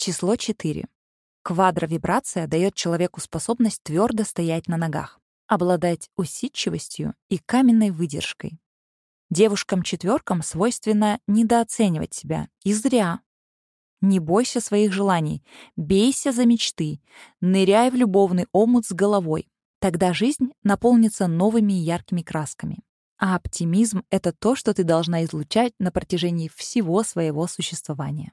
Число 4. Квадровибрация дает человеку способность твердо стоять на ногах, обладать усидчивостью и каменной выдержкой. Девушкам-четверкам свойственно недооценивать себя. И зря. Не бойся своих желаний, бейся за мечты, ныряй в любовный омут с головой. Тогда жизнь наполнится новыми и яркими красками. А оптимизм — это то, что ты должна излучать на протяжении всего своего существования.